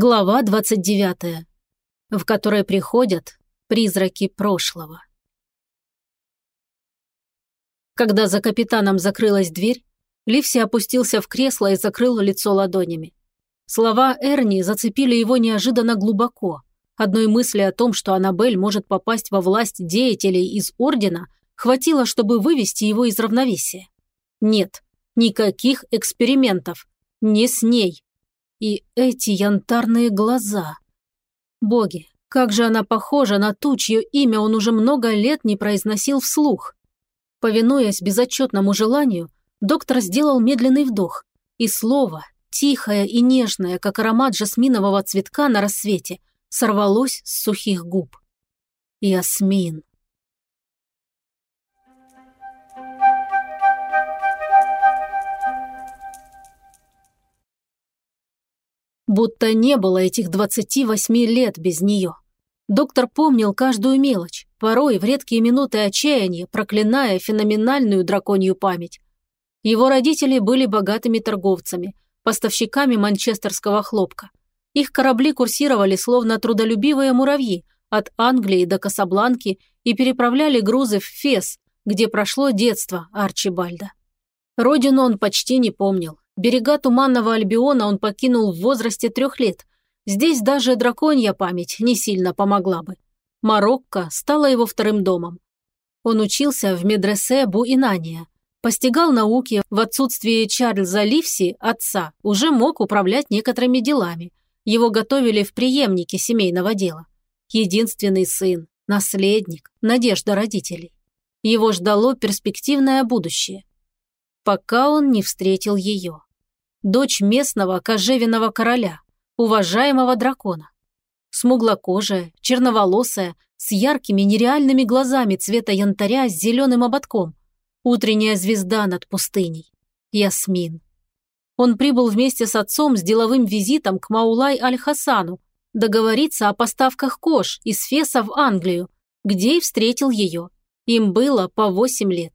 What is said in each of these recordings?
Глава 29, в которой приходят призраки прошлого. Когда за капитаном закрылась дверь, Ливси опустился в кресло и закрыл лицо ладонями. Слова Эрни зацепили его неожиданно глубоко. Одной мысли о том, что Аннабель может попасть во власть деятелей из Ордена, хватило, чтобы вывести его из равновесия. Нет, никаких экспериментов. Не с ней, и эти янтарные глаза. Боги, как же она похожа на ту, чье имя он уже много лет не произносил вслух. Повинуясь безотчетному желанию, доктор сделал медленный вдох, и слово, тихое и нежное, как аромат жасминового цветка на рассвете, сорвалось с сухих губ. Ясмин. Будто не было этих 28 лет без нее. Доктор помнил каждую мелочь, порой в редкие минуты отчаяния, проклиная феноменальную драконью память. Его родители были богатыми торговцами, поставщиками манчестерского хлопка. Их корабли курсировали словно трудолюбивые муравьи от Англии до Касабланки и переправляли грузы в Фес, где прошло детство Арчибальда. Родину он почти не помнил, Берега Туманного Альбиона он покинул в возрасте трех лет. Здесь даже драконья память не сильно помогла бы. Марокко стало его вторым домом. Он учился в медресе Буинания, постигал науки, в отсутствие Чарльза Ливси, отца, уже мог управлять некоторыми делами. Его готовили в преемнике семейного дела. Единственный сын, наследник, надежда родителей. Его ждало перспективное будущее. Пока он не встретил ее дочь местного кожевенного короля, уважаемого дракона. Смуглокожая, черноволосая, с яркими нереальными глазами цвета янтаря с зеленым ободком. Утренняя звезда над пустыней. Ясмин. Он прибыл вместе с отцом с деловым визитом к Маулай Аль-Хасану, договориться о поставках кож из Феса в Англию, где и встретил ее. Им было по восемь лет.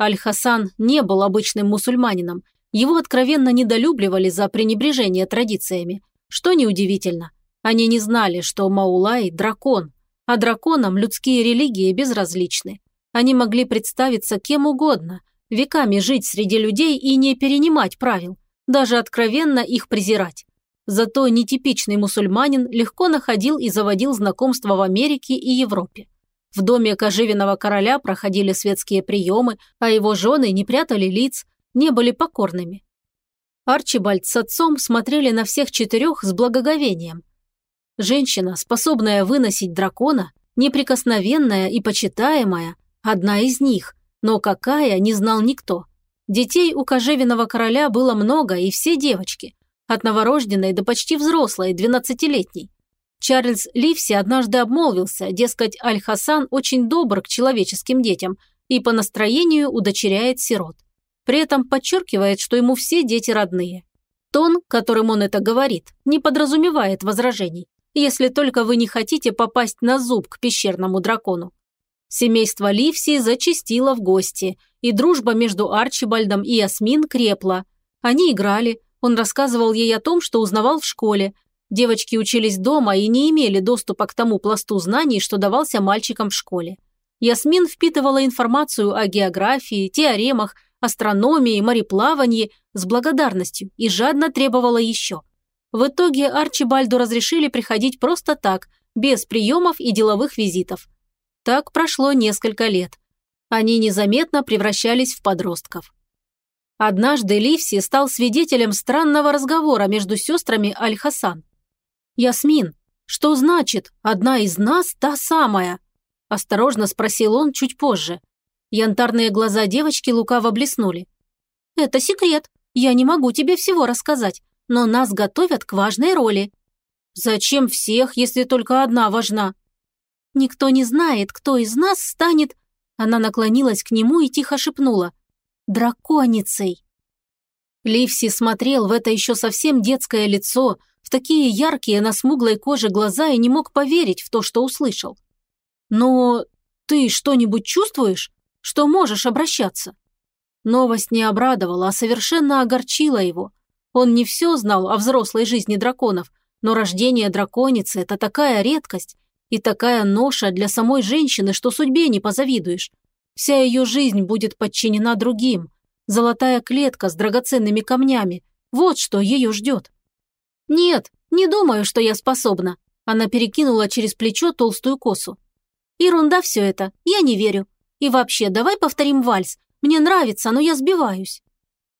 Аль-Хасан не был обычным мусульманином его откровенно недолюбливали за пренебрежение традициями, что неудивительно. Они не знали, что Маулай – дракон, а драконам людские религии безразличны. Они могли представиться кем угодно, веками жить среди людей и не перенимать правил, даже откровенно их презирать. Зато нетипичный мусульманин легко находил и заводил знакомства в Америке и Европе. В доме кожевенного короля проходили светские приемы, а его жены не прятали лиц, не были покорными. Арчибальд с отцом смотрели на всех четырех с благоговением. Женщина, способная выносить дракона, неприкосновенная и почитаемая, одна из них, но какая, не знал никто. Детей у кожевенного короля было много, и все девочки, от новорожденной до почти взрослой, двенадцатилетней. Чарльз Ливси однажды обмолвился, дескать, Аль-Хасан очень добр к человеческим детям и по настроению удочеряет сирот. При этом подчеркивает, что ему все дети родные. Тон, которым он это говорит, не подразумевает возражений, если только вы не хотите попасть на зуб к пещерному дракону. Семейство Ливси зачастило в гости, и дружба между Арчибальдом и Ясмин крепла. Они играли, он рассказывал ей о том, что узнавал в школе. Девочки учились дома и не имели доступа к тому пласту знаний, что давался мальчикам в школе. Ясмин впитывала информацию о географии, теоремах, астрономии, мореплавании с благодарностью и жадно требовала еще. В итоге Арчибальду разрешили приходить просто так, без приемов и деловых визитов. Так прошло несколько лет. Они незаметно превращались в подростков. Однажды Ливси стал свидетелем странного разговора между сестрами Аль-Хасан. «Ясмин, что значит, одна из нас та самая?» – осторожно спросил он чуть позже – Янтарные глаза девочки лукаво блеснули. «Это секрет. Я не могу тебе всего рассказать, но нас готовят к важной роли». «Зачем всех, если только одна важна?» «Никто не знает, кто из нас станет...» Она наклонилась к нему и тихо шепнула. «Драконицей». Ливси смотрел в это еще совсем детское лицо, в такие яркие на смуглой коже глаза и не мог поверить в то, что услышал. «Но ты что-нибудь чувствуешь?» Что можешь обращаться». Новость не обрадовала, а совершенно огорчила его. Он не все знал о взрослой жизни драконов, Но рождение драконицы – это такая редкость и такая ноша для самой женщины, что судьбе не позавидуешь. Вся ее жизнь будет подчинена другим. Золотая клетка с драгоценными камнями – вот что ее ждет. Нет, не думаю, что я способна. Она перекинула через плечо толстую косу. Ерунда все это, я не верю. И вообще, давай повторим вальс. Мне нравится, но я сбиваюсь.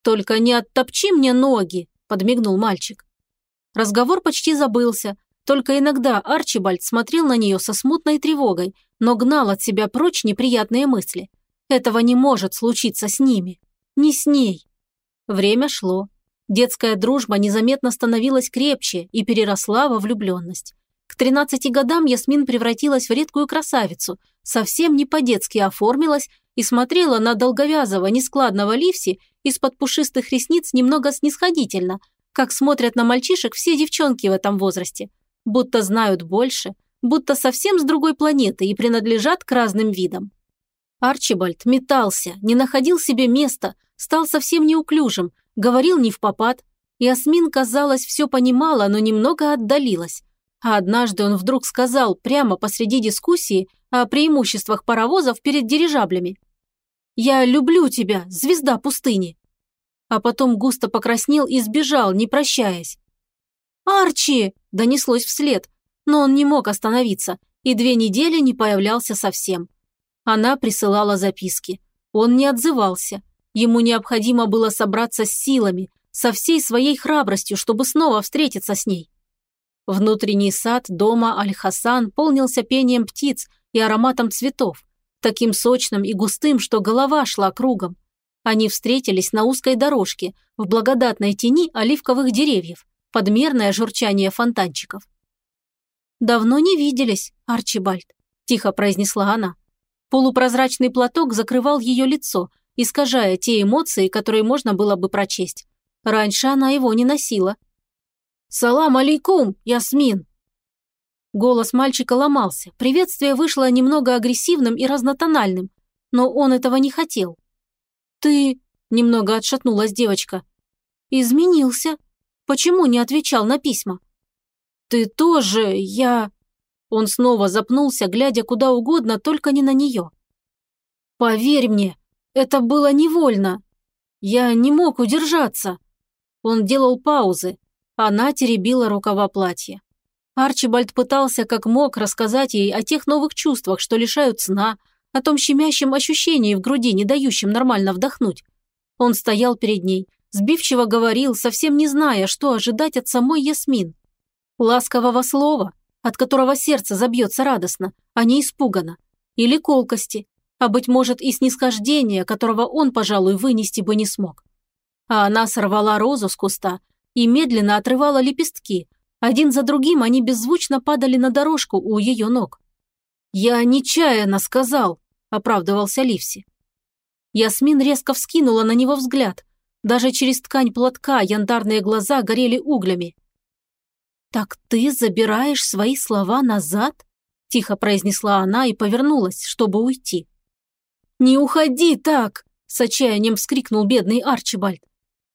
Только не оттопчи мне ноги, подмигнул мальчик. Разговор почти забылся, только иногда Арчибальд смотрел на нее со смутной тревогой, но гнал от себя прочь неприятные мысли. Этого не может случиться с ними. Не с ней. Время шло. Детская дружба незаметно становилась крепче и переросла во влюбленность. К 13 годам Ясмин превратилась в редкую красавицу, совсем не по-детски оформилась и смотрела на долговязого, нескладного Ливси из-под пушистых ресниц немного снисходительно, как смотрят на мальчишек все девчонки в этом возрасте. Будто знают больше, будто совсем с другой планеты и принадлежат к разным видам. Арчибальд метался, не находил себе места, стал совсем неуклюжим, говорил не в попад. Ясмин, казалось, все понимала, но немного отдалилась. А однажды он вдруг сказал прямо посреди дискуссии о преимуществах паровозов перед дирижаблями. «Я люблю тебя, звезда пустыни!» А потом густо покраснел и сбежал, не прощаясь. «Арчи!» – донеслось вслед, но он не мог остановиться и две недели не появлялся совсем. Она присылала записки. Он не отзывался. Ему необходимо было собраться с силами, со всей своей храбростью, чтобы снова встретиться с ней. Внутренний сад дома Аль-Хасан полнился пением птиц и ароматом цветов, таким сочным и густым, что голова шла кругом. Они встретились на узкой дорожке, в благодатной тени оливковых деревьев, подмерное журчание фонтанчиков. «Давно не виделись, Арчибальд», – тихо произнесла она. Полупрозрачный платок закрывал ее лицо, искажая те эмоции, которые можно было бы прочесть. Раньше она его не носила. «Салам алейкум, Ясмин!» Голос мальчика ломался, приветствие вышло немного агрессивным и разнотональным, но он этого не хотел. «Ты...» – немного отшатнулась девочка. «Изменился. Почему не отвечал на письма?» «Ты тоже... Я...» Он снова запнулся, глядя куда угодно, только не на нее. «Поверь мне, это было невольно. Я не мог удержаться». Он делал паузы. Она теребила рукава платья. Арчибальд пытался как мог рассказать ей о тех новых чувствах, что лишают сна, о том щемящем ощущении в груди, не дающем нормально вдохнуть. Он стоял перед ней, сбивчиво говорил, совсем не зная, что ожидать от самой Ясмин. Ласкового слова, от которого сердце забьется радостно, а не испуганно. Или колкости, а быть может и снисхождения, которого он, пожалуй, вынести бы не смог. А она сорвала розу с куста и медленно отрывала лепестки, один за другим они беззвучно падали на дорожку у ее ног. «Я нечаянно сказал», – оправдывался Ливси. Ясмин резко вскинула на него взгляд. Даже через ткань платка янтарные глаза горели углями. «Так ты забираешь свои слова назад?» – тихо произнесла она и повернулась, чтобы уйти. «Не уходи так!» – с отчаянием вскрикнул бедный Арчибальд.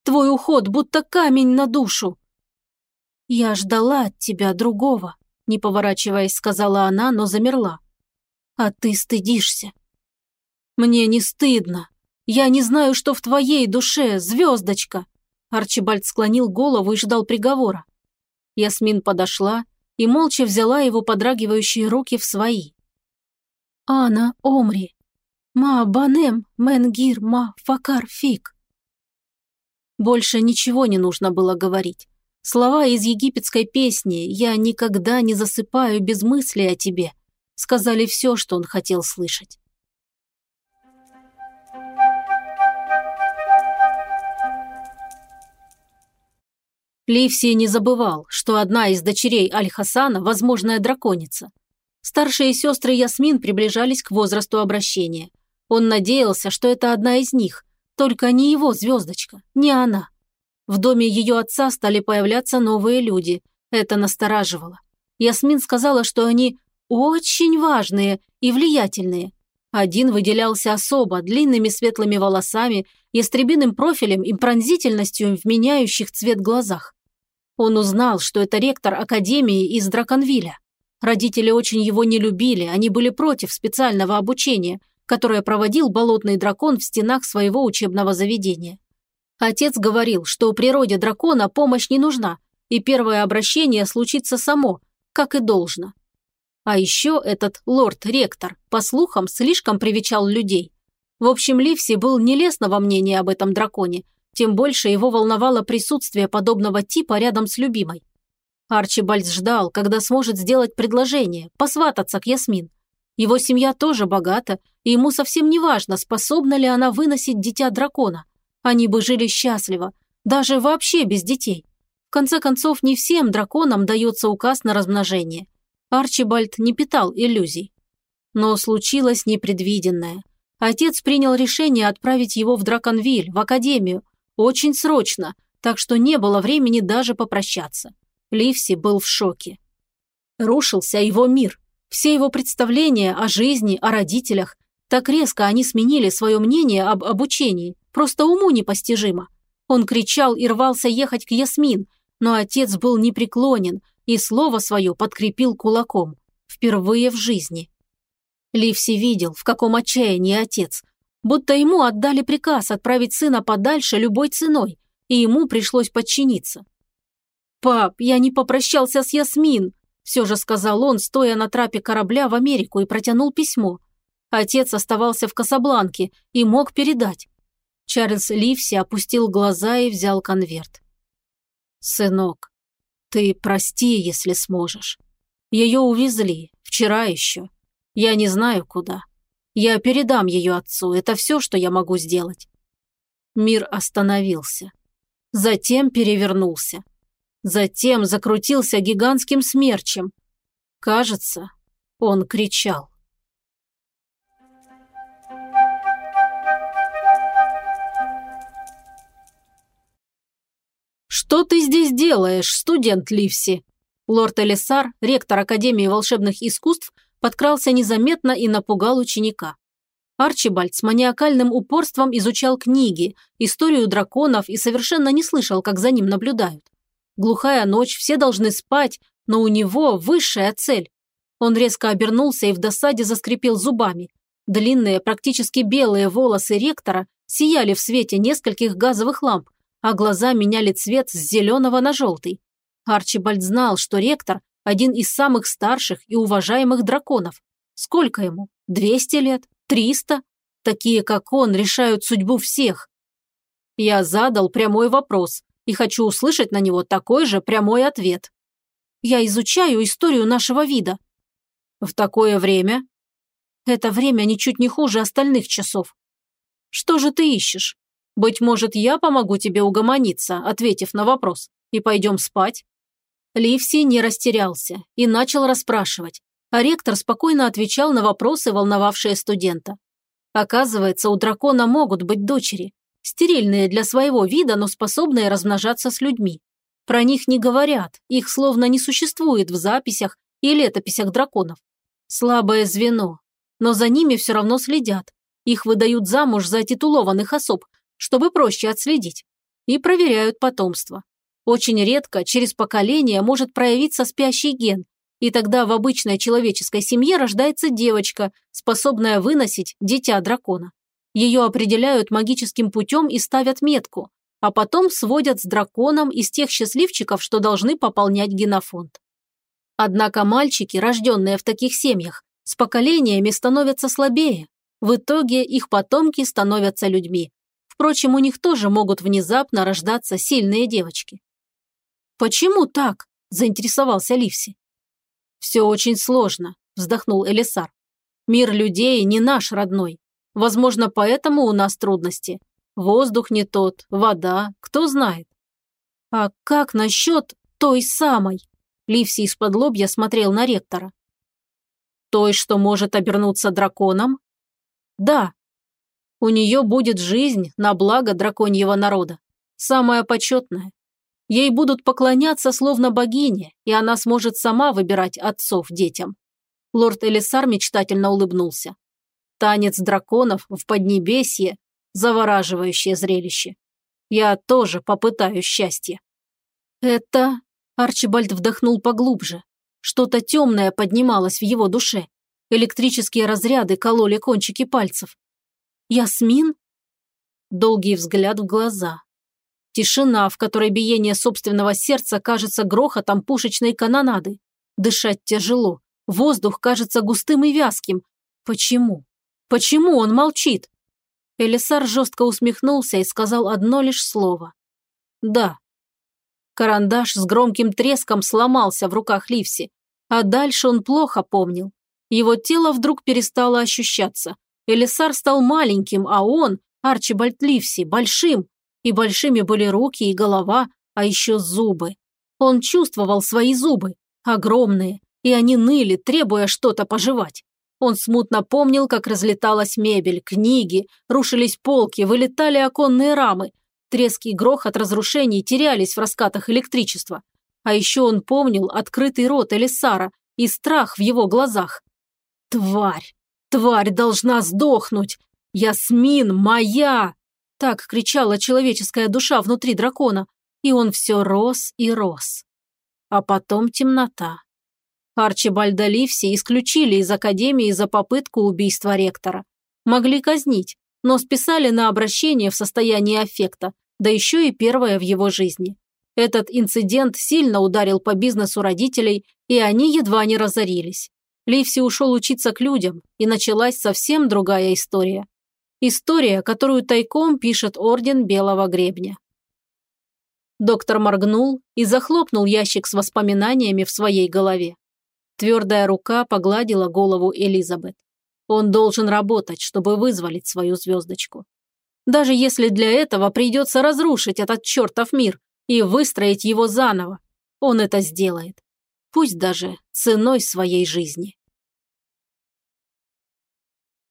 «Твой уход будто камень на душу!» «Я ждала от тебя другого», – не поворачиваясь, сказала она, но замерла. «А ты стыдишься». «Мне не стыдно. Я не знаю, что в твоей душе, звездочка». Арчибальд склонил голову и ждал приговора. Ясмин подошла и молча взяла его подрагивающие руки в свои. «Ана Омри, ма банем менгир ма факар фик». Больше ничего не нужно было говорить. Слова из египетской песни «Я никогда не засыпаю без мысли о тебе» сказали все, что он хотел слышать. Ливси не забывал, что одна из дочерей Аль-Хасана – возможная драконица. Старшие сестры Ясмин приближались к возрасту обращения. Он надеялся, что это одна из них, только не его звездочка, не она. В доме ее отца стали появляться новые люди. Это настораживало. Ясмин сказала, что они очень важные и влиятельные. Один выделялся особо, длинными светлыми волосами, ястребиным профилем и пронзительностью в меняющих цвет глазах. Он узнал, что это ректор Академии из Драконвилля. Родители очень его не любили, они были против специального обучения, которое проводил болотный дракон в стенах своего учебного заведения. Отец говорил, что природе дракона помощь не нужна, и первое обращение случится само, как и должно. А еще этот лорд-ректор, по слухам, слишком привечал людей. В общем, Ливси был нелестного мнения об этом драконе, тем больше его волновало присутствие подобного типа рядом с любимой. Арчибальд ждал, когда сможет сделать предложение, посвататься к Ясмин. Его семья тоже богата, и ему совсем не важно, способна ли она выносить дитя дракона. Они бы жили счастливо, даже вообще без детей. В конце концов, не всем драконам дается указ на размножение. Арчибальд не питал иллюзий. Но случилось непредвиденное. Отец принял решение отправить его в Драконвиль, в академию, очень срочно, так что не было времени даже попрощаться. Ливси был в шоке. Рушился его мир. Все его представления о жизни, о родителях. Так резко они сменили свое мнение об обучении. Просто уму непостижимо. Он кричал и рвался ехать к Ясмин, но отец был непреклонен и слово свое подкрепил кулаком. Впервые в жизни. Ливси видел, в каком отчаянии отец. Будто ему отдали приказ отправить сына подальше любой ценой, и ему пришлось подчиниться. «Пап, я не попрощался с Ясмин», все же сказал он, стоя на трапе корабля в Америку и протянул письмо. Отец оставался в Касабланке и мог передать. Чарльз Ливси опустил глаза и взял конверт. «Сынок, ты прости, если сможешь. Ее увезли, вчера еще. Я не знаю, куда. Я передам ее отцу, это все, что я могу сделать». Мир остановился. Затем перевернулся. Затем закрутился гигантским смерчем. Кажется, он кричал. «Что ты здесь делаешь, студент Ливси?» Лорд Элисар, ректор Академии волшебных искусств, подкрался незаметно и напугал ученика. Арчибальд с маниакальным упорством изучал книги, историю драконов и совершенно не слышал, как за ним наблюдают. Глухая ночь, все должны спать, но у него высшая цель. Он резко обернулся и в досаде заскрипел зубами. Длинные, практически белые волосы ректора сияли в свете нескольких газовых ламп, а глаза меняли цвет с зеленого на желтый. Арчибальд знал, что ректор – один из самых старших и уважаемых драконов. Сколько ему? Двести лет? Триста? Такие, как он, решают судьбу всех. Я задал прямой вопрос, и хочу услышать на него такой же прямой ответ. Я изучаю историю нашего вида. В такое время? Это время ничуть не хуже остальных часов. Что же ты ищешь? Быть может, я помогу тебе угомониться, ответив на вопрос, и пойдем спать?» Ливси не растерялся и начал расспрашивать, а ректор спокойно отвечал на вопросы, волновавшие студента. Оказывается, у дракона могут быть дочери, Стерильные для своего вида, но способные размножаться с людьми. Про них не говорят, их словно не существует в записях и летописях драконов. Слабое звено, но за ними все равно следят. Их выдают замуж за титулованных особ, чтобы проще отследить. И проверяют потомство. Очень редко через поколение может проявиться спящий ген, и тогда в обычной человеческой семье рождается девочка, способная выносить дитя дракона. Ее определяют магическим путем и ставят метку, а потом сводят с драконом из тех счастливчиков, что должны пополнять генофонд. Однако мальчики, рожденные в таких семьях, с поколениями становятся слабее. В итоге их потомки становятся людьми. Впрочем, у них тоже могут внезапно рождаться сильные девочки. «Почему так?» – заинтересовался Ливси. «Все очень сложно», – вздохнул Элисар. «Мир людей не наш родной. Возможно, поэтому у нас трудности. Воздух не тот, вода, кто знает. А как насчет той самой? Ливси из-под лобья смотрел на ректора. Той, что может обернуться драконом? Да. У нее будет жизнь на благо драконьего народа. Самая почетная. Ей будут поклоняться словно богине, и она сможет сама выбирать отцов детям. Лорд Элисар мечтательно улыбнулся. Танец драконов в Поднебесье – завораживающее зрелище. Я тоже попытаюсь счастье. Это Арчибальд вдохнул поглубже. Что-то темное поднималось в его душе. Электрические разряды кололи кончики пальцев. «Ясмин?» Долгий взгляд в глаза. Тишина, в которой биение собственного сердца кажется грохотом пушечной канонады. Дышать тяжело. Воздух кажется густым и вязким. Почему? Почему он молчит? Элисар жестко усмехнулся и сказал одно лишь слово. «Да». Карандаш с громким треском сломался в руках Ливси, а дальше он плохо помнил. Его тело вдруг перестало ощущаться. Элисар стал маленьким, а он, Арчибальд Ливси, большим. И большими были руки и голова, а еще зубы. Он чувствовал свои зубы, огромные, и они ныли, требуя что-то пожевать. Он смутно помнил, как разлеталась мебель, книги, рушились полки, вылетали оконные рамы. Трески и грохот разрушений терялись в раскатах электричества. А еще он помнил открытый рот Элисара и страх в его глазах. «Тварь! Тварь должна сдохнуть! Ясмин моя!» Так кричала человеческая душа внутри дракона, и он все рос и рос. А потом темнота. Арчибальда Ливси исключили из Академии за попытку убийства ректора. Могли казнить, но списали на обращение в состоянии аффекта, да еще и первое в его жизни. Этот инцидент сильно ударил по бизнесу родителей, и они едва не разорились. Ливси ушел учиться к людям, и началась совсем другая история. История, которую тайком пишет Орден Белого Гребня. Доктор моргнул и захлопнул ящик с воспоминаниями в своей голове. Твердая рука погладила голову Элизабет. Он должен работать, чтобы вызволить свою звездочку. Даже если для этого придется разрушить этот чертов мир и выстроить его заново, он это сделает. Пусть даже ценой своей жизни.